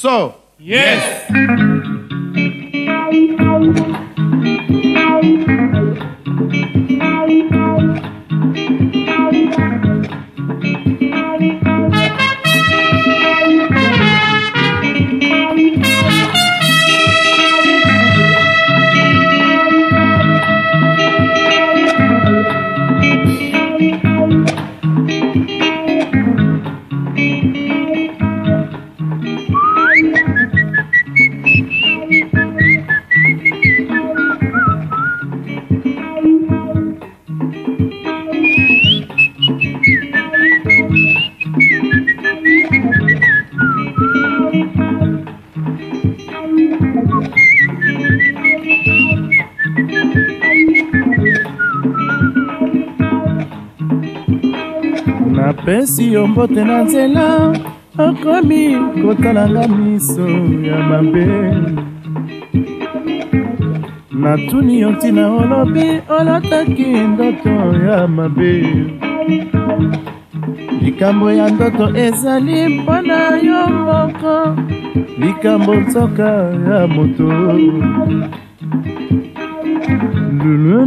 So, yes. yes. napesi yo mbote na nzela okomi kotalanga miso ya mabe natuni yo ntina olobi olotaki ndoto ya mabe likambo ya ndoto ezali mpona yo moko likambo nzoka ya moto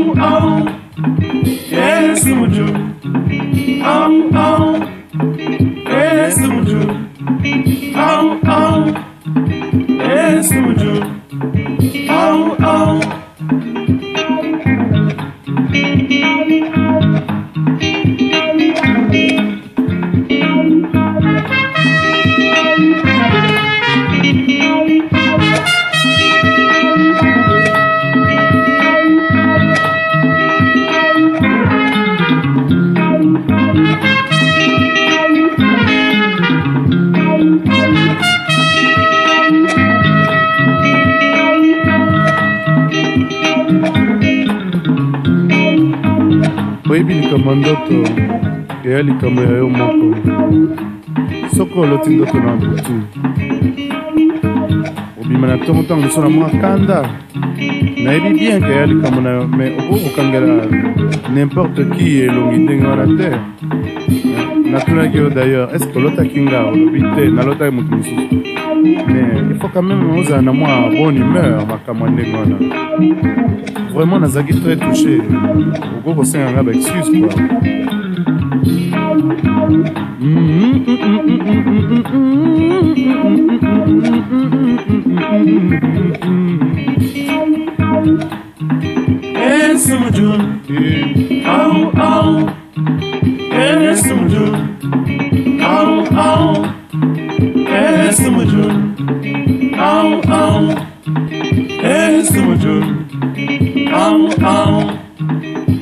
Oh, oh, yes, I'm a Jew. Oh, oh, yes, I'm a Jew. Oh, oh, yes, I'm a Jew. oyebi likambo ya ndoto eya likambo ya yo moko soki oloti ndoto na butu obima na ntongo ntango liso na mwa kanda nayebi bien ke eya likambo na yo me okoki kokangela nimporte ki elongi ndenge wana te natunaki yo d'ailleurs estce olotaki nga olobi te nalotaki moto mosusu mais il faut quand même ozala na mwa bonne humeur makambo ya ndenge wana vraiment nazalaki très touché oko kosenga nga baexcuse kua Esse eh, é o ow, ow. hey Sumajun, ow, ow.